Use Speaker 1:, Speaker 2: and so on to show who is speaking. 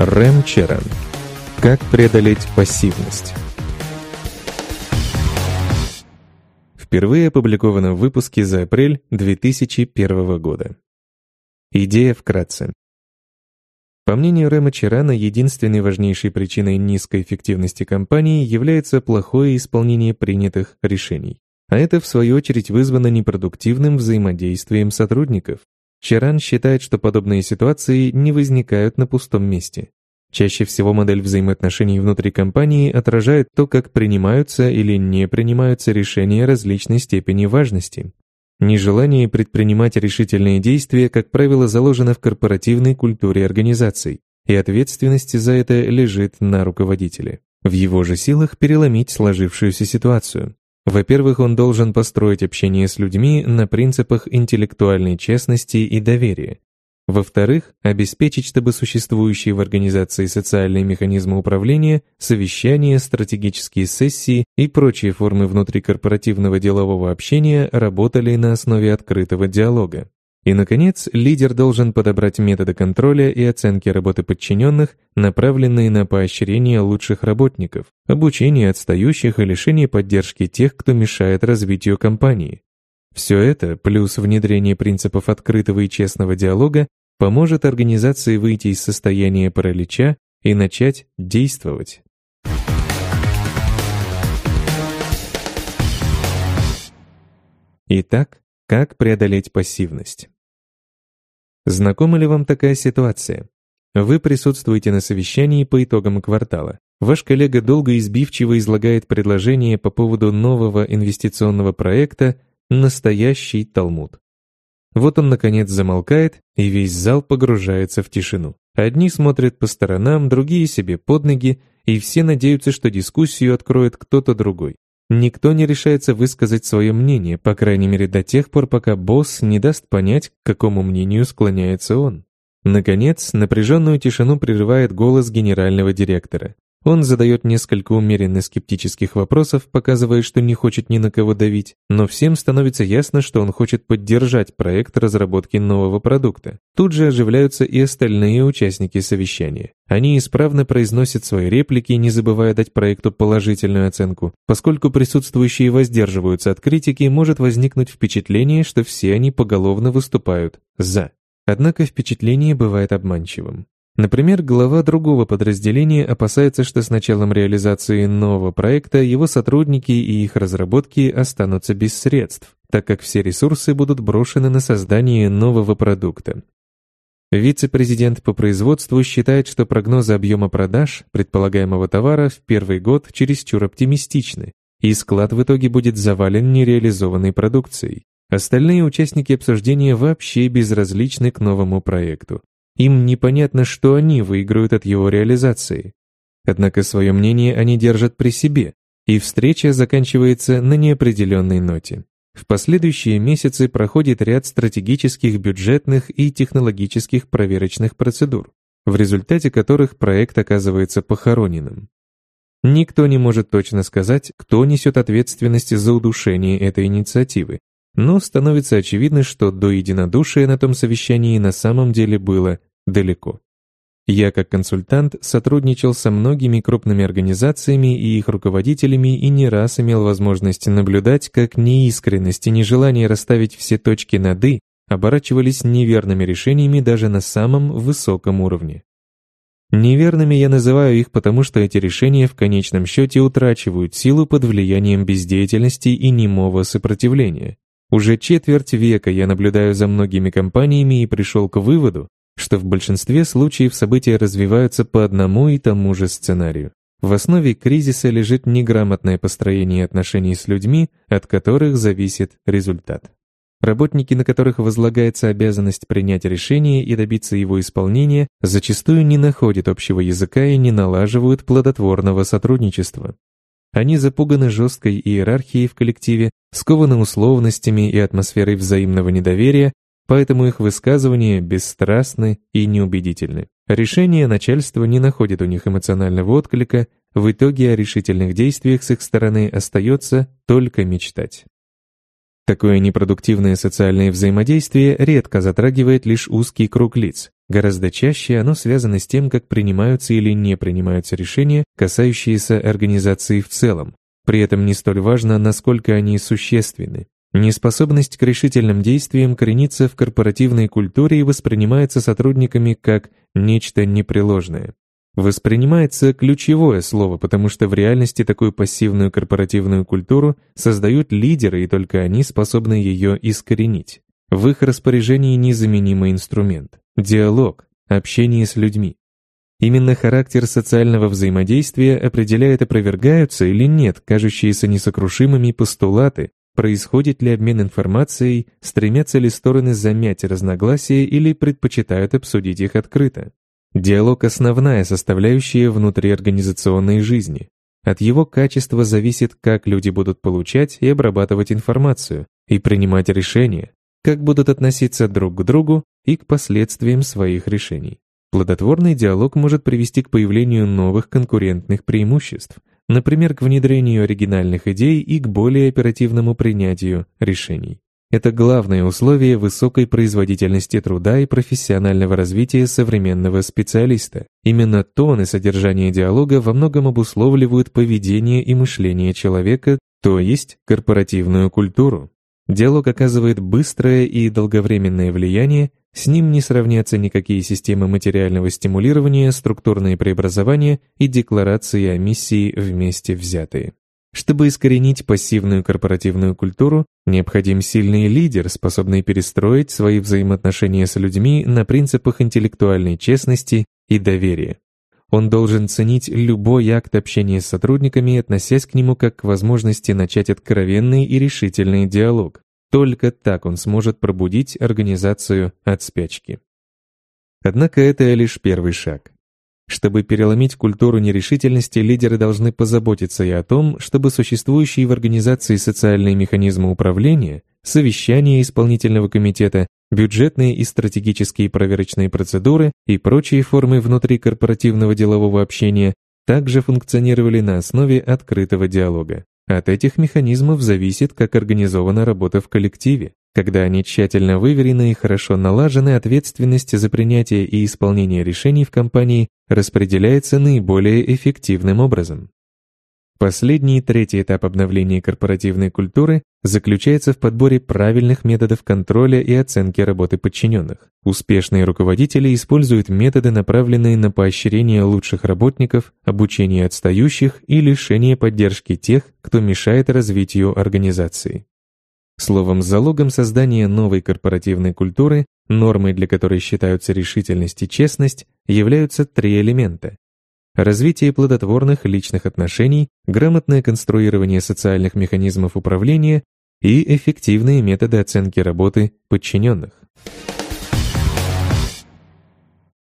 Speaker 1: Рэм Черен. Как преодолеть пассивность? Впервые опубликовано в выпуске за апрель 2001 года. Идея вкратце. По мнению Рэма Черана, единственной важнейшей причиной низкой эффективности компании является плохое исполнение принятых решений. А это, в свою очередь, вызвано непродуктивным взаимодействием сотрудников. Чаран считает, что подобные ситуации не возникают на пустом месте. Чаще всего модель взаимоотношений внутри компании отражает то, как принимаются или не принимаются решения различной степени важности. Нежелание предпринимать решительные действия, как правило, заложено в корпоративной культуре организаций, и ответственность за это лежит на руководителе. В его же силах переломить сложившуюся ситуацию. Во-первых, он должен построить общение с людьми на принципах интеллектуальной честности и доверия. Во-вторых, обеспечить, чтобы существующие в организации социальные механизмы управления, совещания, стратегические сессии и прочие формы внутрикорпоративного делового общения работали на основе открытого диалога. И, наконец, лидер должен подобрать методы контроля и оценки работы подчиненных, направленные на поощрение лучших работников, обучение отстающих и лишение поддержки тех, кто мешает развитию компании. Все это, плюс внедрение принципов открытого и честного диалога, поможет организации выйти из состояния паралича и начать действовать. Итак, как преодолеть пассивность? Знакома ли вам такая ситуация? Вы присутствуете на совещании по итогам квартала. Ваш коллега долго и избивчиво излагает предложение по поводу нового инвестиционного проекта «Настоящий Талмуд». Вот он, наконец, замолкает, и весь зал погружается в тишину. Одни смотрят по сторонам, другие себе под ноги, и все надеются, что дискуссию откроет кто-то другой. Никто не решается высказать свое мнение, по крайней мере до тех пор, пока босс не даст понять, к какому мнению склоняется он. Наконец, напряженную тишину прерывает голос генерального директора. Он задает несколько умеренно скептических вопросов, показывая, что не хочет ни на кого давить, но всем становится ясно, что он хочет поддержать проект разработки нового продукта. Тут же оживляются и остальные участники совещания. Они исправно произносят свои реплики, не забывая дать проекту положительную оценку. Поскольку присутствующие воздерживаются от критики, может возникнуть впечатление, что все они поголовно выступают «за». Однако впечатление бывает обманчивым. Например, глава другого подразделения опасается, что с началом реализации нового проекта его сотрудники и их разработки останутся без средств, так как все ресурсы будут брошены на создание нового продукта. Вице-президент по производству считает, что прогнозы объема продаж предполагаемого товара в первый год чересчур оптимистичны, и склад в итоге будет завален нереализованной продукцией. Остальные участники обсуждения вообще безразличны к новому проекту. Им непонятно, что они выиграют от его реализации. Однако свое мнение они держат при себе, и встреча заканчивается на неопределенной ноте. В последующие месяцы проходит ряд стратегических, бюджетных и технологических проверочных процедур, в результате которых проект оказывается похороненным. Никто не может точно сказать, кто несет ответственность за удушение этой инициативы, но становится очевидно, что до единодушия на том совещании на самом деле было далеко. Я, как консультант, сотрудничал со многими крупными организациями и их руководителями и не раз имел возможность наблюдать, как неискренность и нежелание расставить все точки над «и» оборачивались неверными решениями даже на самом высоком уровне. Неверными я называю их потому, что эти решения в конечном счете утрачивают силу под влиянием бездеятельности и немого сопротивления. Уже четверть века я наблюдаю за многими компаниями и пришел к выводу, что в большинстве случаев события развиваются по одному и тому же сценарию. В основе кризиса лежит неграмотное построение отношений с людьми, от которых зависит результат. Работники, на которых возлагается обязанность принять решение и добиться его исполнения, зачастую не находят общего языка и не налаживают плодотворного сотрудничества. Они запуганы жесткой иерархией в коллективе, скованы условностями и атмосферой взаимного недоверия, поэтому их высказывания бесстрастны и неубедительны. Решение начальства не находит у них эмоционального отклика, в итоге о решительных действиях с их стороны остается только мечтать. Такое непродуктивное социальное взаимодействие редко затрагивает лишь узкий круг лиц. Гораздо чаще оно связано с тем, как принимаются или не принимаются решения, касающиеся организации в целом. При этом не столь важно, насколько они существенны. Неспособность к решительным действиям коренится в корпоративной культуре и воспринимается сотрудниками как нечто непреложное. Воспринимается ключевое слово, потому что в реальности такую пассивную корпоративную культуру создают лидеры, и только они способны ее искоренить. В их распоряжении незаменимый инструмент – диалог, общение с людьми. Именно характер социального взаимодействия определяет, опровергаются или нет кажущиеся несокрушимыми постулаты, происходит ли обмен информацией, стремятся ли стороны замять разногласия или предпочитают обсудить их открыто. Диалог – основная составляющая внутриорганизационной жизни. От его качества зависит, как люди будут получать и обрабатывать информацию, и принимать решения, как будут относиться друг к другу и к последствиям своих решений. Плодотворный диалог может привести к появлению новых конкурентных преимуществ, например, к внедрению оригинальных идей и к более оперативному принятию решений. Это главное условие высокой производительности труда и профессионального развития современного специалиста. Именно тон и содержание диалога во многом обусловливают поведение и мышление человека, то есть корпоративную культуру. Диалог оказывает быстрое и долговременное влияние, с ним не сравнятся никакие системы материального стимулирования, структурные преобразования и декларации о миссии вместе взятые. Чтобы искоренить пассивную корпоративную культуру, необходим сильный лидер, способный перестроить свои взаимоотношения с людьми на принципах интеллектуальной честности и доверия. Он должен ценить любой акт общения с сотрудниками и относясь к нему как к возможности начать откровенный и решительный диалог. Только так он сможет пробудить организацию от спячки. Однако это лишь первый шаг. Чтобы переломить культуру нерешительности, лидеры должны позаботиться и о том, чтобы существующие в организации социальные механизмы управления, совещания исполнительного комитета бюджетные и стратегические проверочные процедуры и прочие формы внутрикорпоративного делового общения также функционировали на основе открытого диалога. От этих механизмов зависит, как организована работа в коллективе. Когда они тщательно выверены и хорошо налажены, ответственность за принятие и исполнение решений в компании распределяется наиболее эффективным образом. Последний, третий этап обновления корпоративной культуры заключается в подборе правильных методов контроля и оценки работы подчиненных. Успешные руководители используют методы, направленные на поощрение лучших работников, обучение отстающих и лишение поддержки тех, кто мешает развитию организации. Словом, залогом создания новой корпоративной культуры, нормой для которой считаются решительность и честность, являются три элемента развитие плодотворных личных отношений, грамотное конструирование социальных механизмов управления и эффективные методы оценки работы подчиненных.